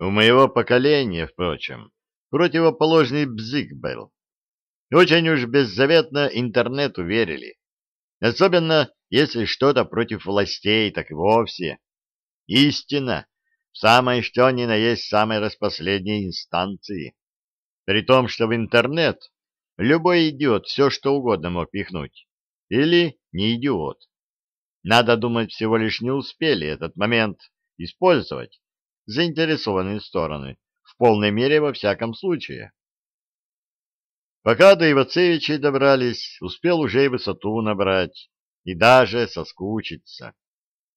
У моего поколения, впрочем, противоположный бзик был. Очень уж беззаветно интернету верили. Особенно, если что-то против властей, так и вовсе. Истина в самой что ни на есть самой распоследней инстанции. При том, что в интернет любой идиот все что угодно мог пихнуть. Или не идиот. Надо думать, всего лишь не успели этот момент использовать заинтересованные стороны, в полной мере во всяком случае. Пока до Ивацевичей добрались, успел уже и высоту набрать, и даже соскучиться.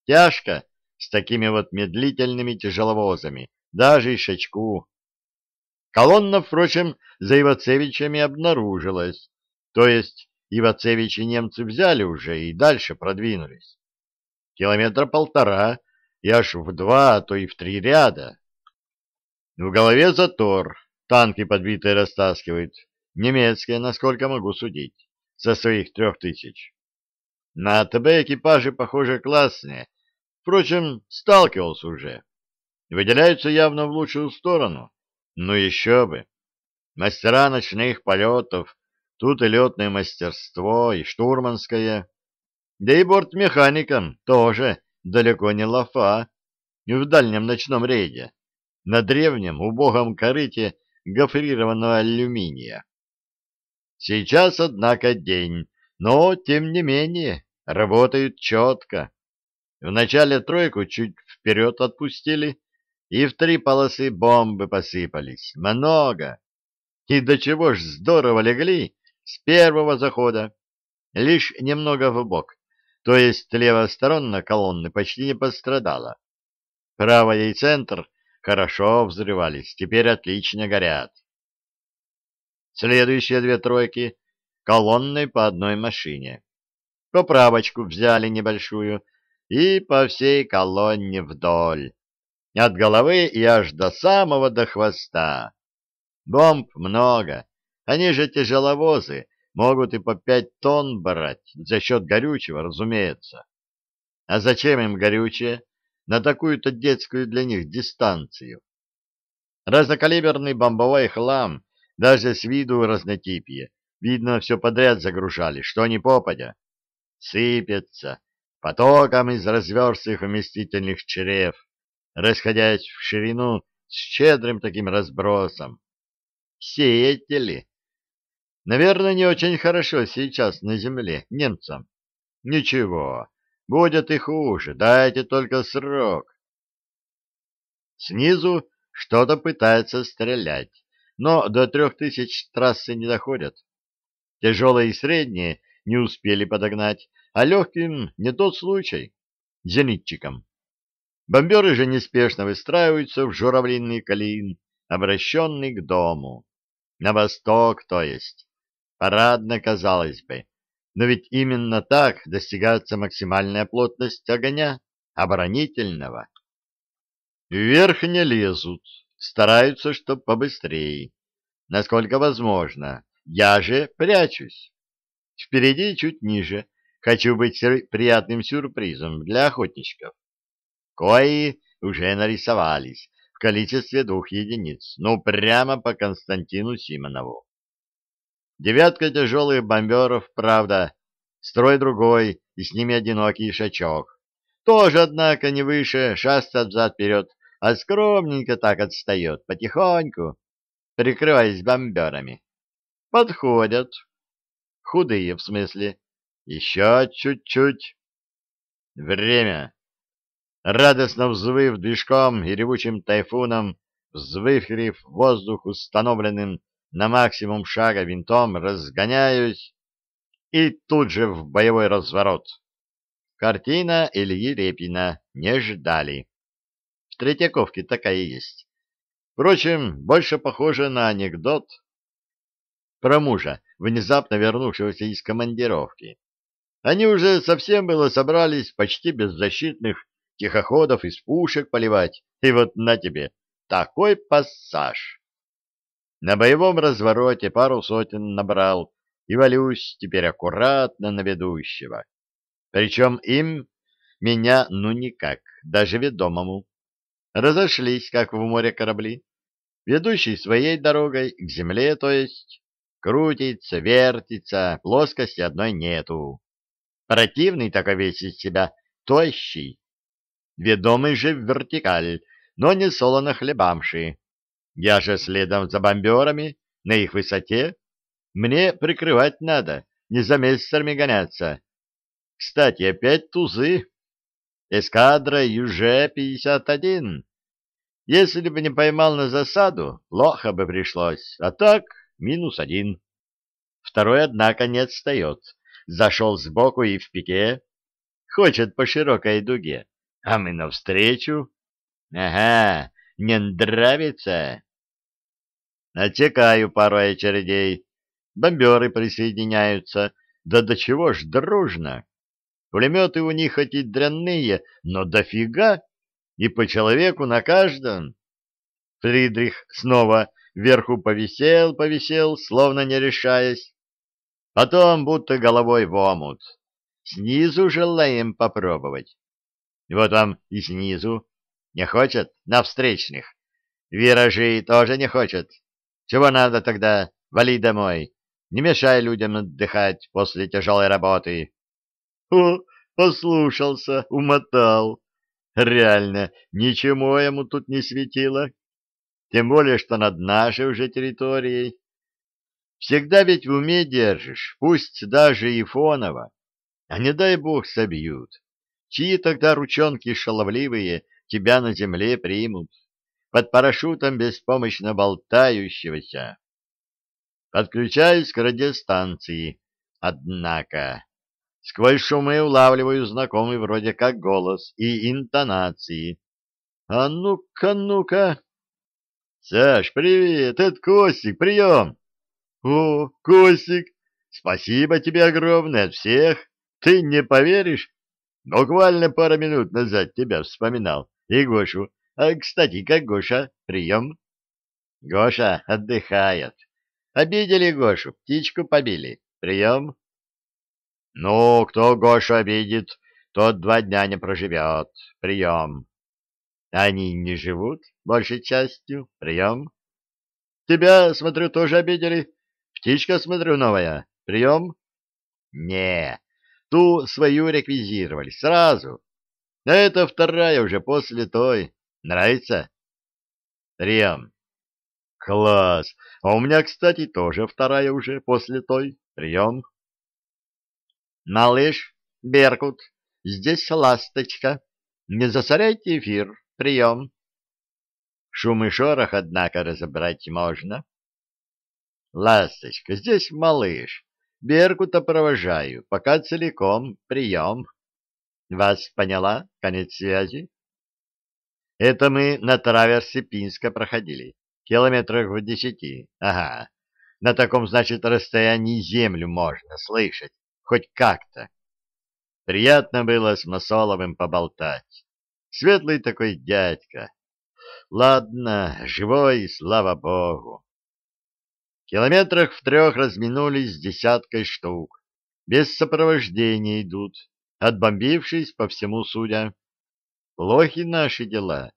Тяжко с такими вот медлительными тяжеловозами, даже и шачку. Колонна, впрочем, за Ивацевичами обнаружилась, то есть Ивацевичи немцы взяли уже и дальше продвинулись. Километра полтора и аж в два, а то и в три ряда. В голове затор, танки подбитые растаскивают, немецкие, насколько могу судить, со своих трех тысяч. На АТБ экипажи, похоже, классные, впрочем, сталкивался уже. Выделяются явно в лучшую сторону, но еще бы. Мастера ночных полетов, тут и летное мастерство, и штурманское, да и бортмеханикам тоже далеко не лафа, в дальнем ночном рейде, на древнем убогом корыте гофрированного алюминия. Сейчас, однако, день, но, тем не менее, работают четко. Вначале тройку чуть вперед отпустили, и в три полосы бомбы посыпались. Много. И до чего ж здорово легли с первого захода. Лишь немного в бок, то есть левосторонна колонны почти не пострадала. Правая и центр хорошо взрывались, теперь отлично горят. Следующие две тройки колонной по одной машине. Поправочку взяли небольшую и по всей колонне вдоль, от головы и аж до самого до хвоста. Бомб много, они же тяжеловозы, могут и по пять тонн брать, за счет горючего, разумеется. А зачем им горючее на такую-то детскую для них дистанцию? Разнокалиберный бомбовой хлам, даже с виду разнотипье, видно, все подряд загружали, что ни попадя. Сыпется потоком из разверстых вместительных черев, расходясь в ширину с щедрым таким разбросом. Сеятели Наверное, не очень хорошо сейчас на земле немцам. Ничего, будет и хуже, дайте только срок. Снизу что-то пытается стрелять, но до трех тысяч трассы не доходят. Тяжелые и средние не успели подогнать, а легким не тот случай, зенитчикам. Бомберы же неспешно выстраиваются в журавлиный колин, обращенный к дому. На восток, то есть. Парадно, казалось бы, но ведь именно так достигается максимальная плотность огня, оборонительного. Вверх не лезут, стараются, чтоб побыстрее, насколько возможно. Я же прячусь. Впереди чуть ниже. Хочу быть приятным сюрпризом для охотничков. Кои уже нарисовались в количестве двух единиц, ну прямо по Константину Симонову. Девятка тяжелых бомберов, правда, строй другой, и с ними одинокий шачок. Тоже, однако, не выше, шастает взад-вперед, а скромненько так отстает, потихоньку, прикрываясь бомберами. Подходят. Худые, в смысле. Еще чуть-чуть. Время. Радостно взвыв движком и ревучим тайфуном, взвыхрив воздух установленным на максимум шага винтом, разгоняюсь и тут же в боевой разворот. Картина Ильи Репина не ждали. В Третьяковке такая есть. Впрочем, больше похоже на анекдот про мужа, внезапно вернувшегося из командировки. Они уже совсем было собрались почти беззащитных тихоходов из пушек поливать, и вот на тебе такой пассаж. На боевом развороте пару сотен набрал и валюсь теперь аккуратно на ведущего. Причем им меня ну никак, даже ведомому. разошлись, как в море корабли. Ведущий своей дорогой, к земле, то есть, крутится, вертится, плоскости одной нету. Противный такой весь из себя, тощий. Ведомый же в вертикаль, но не солоно хлебамши. Я же следом за бомберами, на их высоте. Мне прикрывать надо, не за месяцами гоняться. Кстати, опять тузы. Эскадра ЮЖ-51. Если бы не поймал на засаду, плохо бы пришлось, а так минус один. Второй, однако, не отстает. Зашел сбоку и в пике. Хочет по широкой дуге, а мы навстречу. Ага, не нравится. Отсекаю пару очередей. Бомберы присоединяются. Да до чего ж дружно. Пулеметы у них хоть и дрянные, но дофига и по человеку на каждом. Фридрих снова вверху повисел, повисел, словно не решаясь. Потом будто головой в омут. Снизу желаем попробовать. Вот вам и снизу. Не хочет? На встречных. Виражи тоже не хочет. Чего надо тогда? Вали домой. Не мешай людям отдыхать после тяжелой работы. О, послушался, умотал. Реально, ничего ему тут не светило. Тем более, что над нашей уже территорией. Всегда ведь в уме держишь, пусть даже и фоново. А не дай бог собьют. Чьи тогда ручонки шаловливые тебя на земле примут, под парашютом беспомощно болтающегося? Подключаюсь к радиостанции, однако. Сквозь шумы улавливаю знакомый вроде как голос и интонации. «А ну-ка, ну-ка!» «Саш, привет! Это Костик, прием!» «О, Костик, спасибо тебе огромное от всех! Ты не поверишь? Буквально пару минут назад тебя вспоминал. И Гошу. А, кстати, как Гоша? Прием?» «Гоша отдыхает. Обидели Гошу, птичку побили. Прием?» Ну, кто Гошу обидит, тот два дня не проживет. Прием. Они не живут, большей частью. Прием. Тебя, смотрю, тоже обидели. Птичка, смотрю, новая. Прием. Не, ту свою реквизировали сразу. А это вторая уже после той. Нравится? Прием. Класс. А у меня, кстати, тоже вторая уже после той. Прием. «Малыш, Беркут, здесь ласточка. Не засоряйте эфир. Прием». Шум и шорох, однако, разобрать можно. «Ласточка, здесь малыш. Беркута провожаю. Пока целиком. Прием». «Вас поняла? Конец связи?» «Это мы на траверсе Пинска проходили. Километрах в десяти. Ага. На таком, значит, расстоянии землю можно слышать хоть как-то. Приятно было с Масоловым поболтать. Светлый такой дядька. Ладно, живой, слава богу. Километрах в трех разминулись десяткой штук. Без сопровождения идут, отбомбившись по всему судя. Плохи наши дела.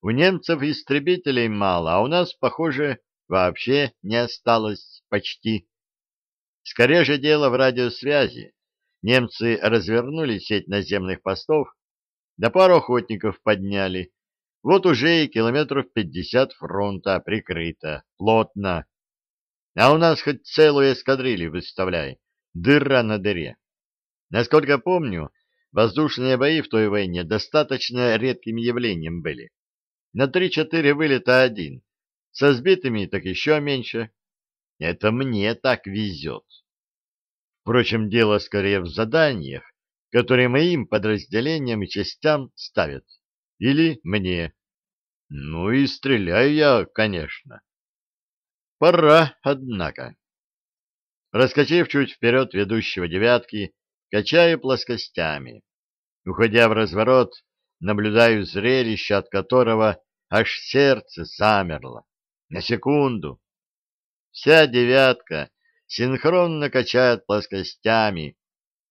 У немцев истребителей мало, а у нас, похоже, вообще не осталось почти. Скорее же дело в радиосвязи. Немцы развернули сеть наземных постов, да пару охотников подняли. Вот уже и километров пятьдесят фронта прикрыто, плотно. А у нас хоть целую эскадрилью выставляй. Дыра на дыре. Насколько помню, воздушные бои в той войне достаточно редким явлением были. На три-четыре вылета один. Со сбитыми так еще меньше. Это мне так везет. Впрочем, дело скорее в заданиях, которые моим подразделениям и частям ставят. Или мне. Ну и стреляю я, конечно. Пора, однако. Раскачив чуть вперед ведущего девятки, качаю плоскостями. Уходя в разворот, наблюдаю зрелище, от которого аж сердце замерло. На секунду, Вся девятка синхронно качает плоскостями,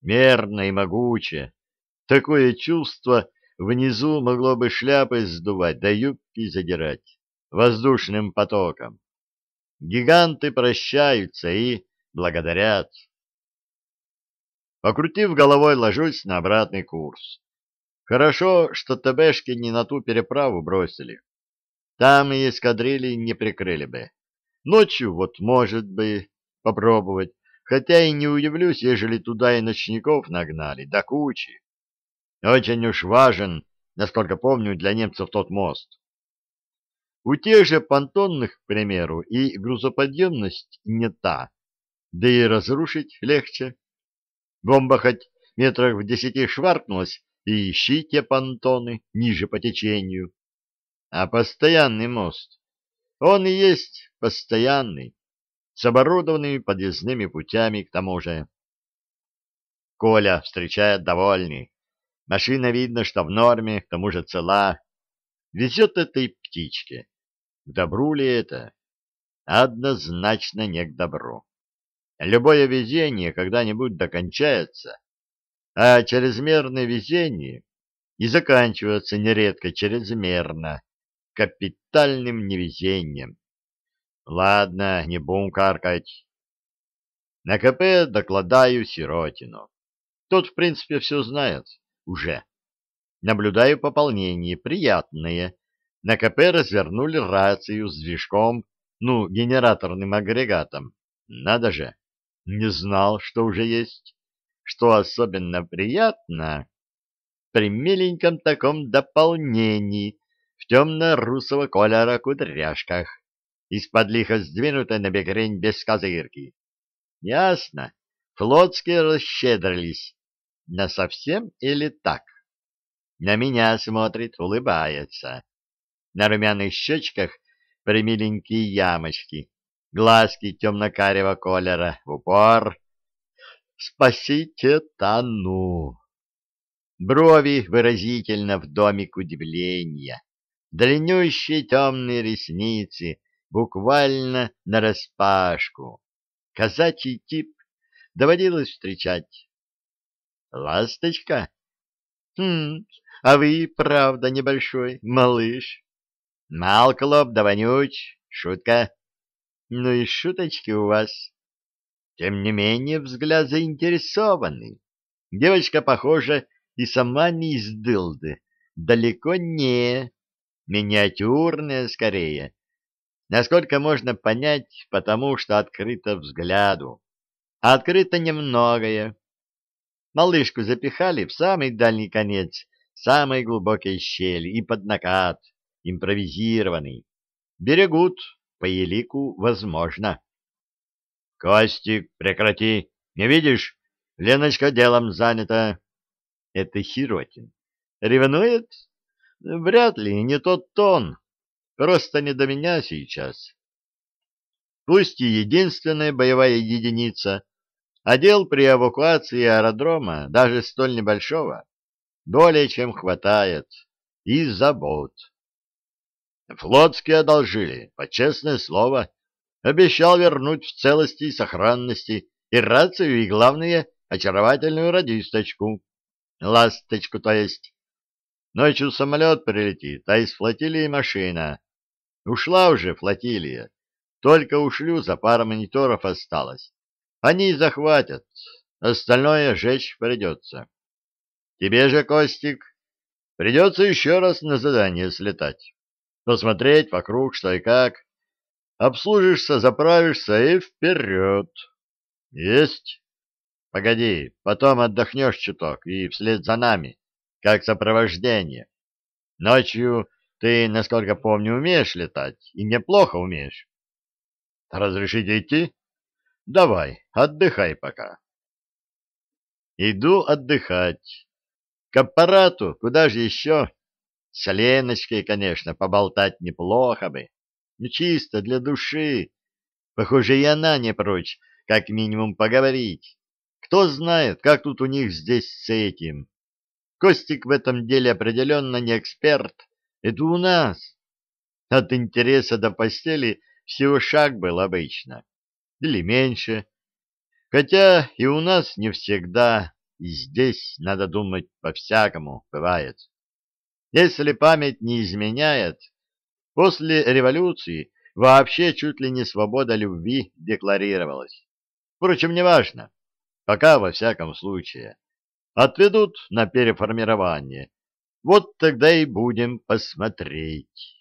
мерно и могуче. Такое чувство, внизу могло бы шляпы сдувать, да юбки задирать воздушным потоком. Гиганты прощаются и благодарят. Покрутив головой, ложусь на обратный курс. Хорошо, что ТБшки не на ту переправу бросили. Там и эскадрильи не прикрыли бы. Ночью вот, может бы, попробовать, хотя и не удивлюсь, ежели туда и ночников нагнали, до кучи. Очень уж важен, насколько помню, для немцев тот мост. У тех же понтонных, к примеру, и грузоподъемность не та, да и разрушить легче. Бомба хоть метрах в десяти шваркнулась, и ищи те понтоны ниже по течению. А постоянный мост, он и есть постоянный, с оборудованными подъездными путями к тому же. Коля встречает довольный. Машина видно, что в норме, к тому же цела. Везет этой птичке. К добру ли это? Однозначно не к добру. Любое везение когда-нибудь докончается, а чрезмерное везение и заканчивается нередко чрезмерно, капитальным невезением. Ладно, не будем каркать. На КП докладаю Сиротину. Тот, в принципе, все знает уже. Наблюдаю пополнение, приятное. На КП развернули рацию с движком, ну, генераторным агрегатом. Надо же, не знал, что уже есть. Что особенно приятно, при миленьком таком дополнении в темно-русого колера кудряшках, из-под лихо сдвинутой на бекрень без козырки. Ясно, флотские расщедрились. На совсем или так? На меня смотрит, улыбается. На румяных щечках примиленькие ямочки, глазки темно-карего колера в упор. «Спасите Тану!» Брови выразительно в домик удивления, длиннющие темные ресницы буквально нараспашку. Казачий тип доводилось встречать. Ласточка? Хм, а вы, правда, небольшой, малыш. Мал клоп да вонюч, шутка. Ну и шуточки у вас. Тем не менее, взгляд заинтересованный. Девочка, похоже, и сама не из дылды. Далеко не. Миниатюрная, скорее. Насколько можно понять, потому что открыто взгляду. А открыто немногое. Малышку запихали в самый дальний конец самой глубокой щели и под накат, импровизированный. Берегут, по елику возможно. — Костик, прекрати! Не видишь? Леночка делом занята. Это Сиротин. Ревнует? Вряд ли, не тот тон. Просто не до меня сейчас. Пусть и единственная боевая единица, а при эвакуации аэродрома, даже столь небольшого, более чем хватает. И забот. Флотские одолжили, по честное слово. Обещал вернуть в целости и сохранности и рацию, и, главное, очаровательную радисточку. Ласточку, то есть. Ночью самолет прилетит, а из флотилии машина. Ушла уже флотилия. Только у шлюза пара мониторов осталось. Они захватят, остальное жечь придется. Тебе же, Костик, придется еще раз на задание слетать. Посмотреть вокруг, что и как. Обслужишься, заправишься и вперед. Есть. Погоди, потом отдохнешь чуток и вслед за нами, как сопровождение. Ночью ты, насколько помню, умеешь летать, и неплохо умеешь. Разрешите идти? Давай, отдыхай пока. Иду отдыхать. К аппарату, куда же еще? С Леночкой, конечно, поболтать неплохо бы. Ну, чисто для души. Похоже, и она не прочь, как минимум, поговорить. Кто знает, как тут у них здесь с этим. Костик в этом деле определенно не эксперт. Это у нас. От интереса до постели всего шаг был обычно. Или меньше. Хотя и у нас не всегда, и здесь, надо думать, по-всякому бывает. Если память не изменяет, после революции вообще чуть ли не свобода любви декларировалась. Впрочем, неважно. Пока, во всяком случае. Отведут на переформирование. Вот тогда и будем посмотреть.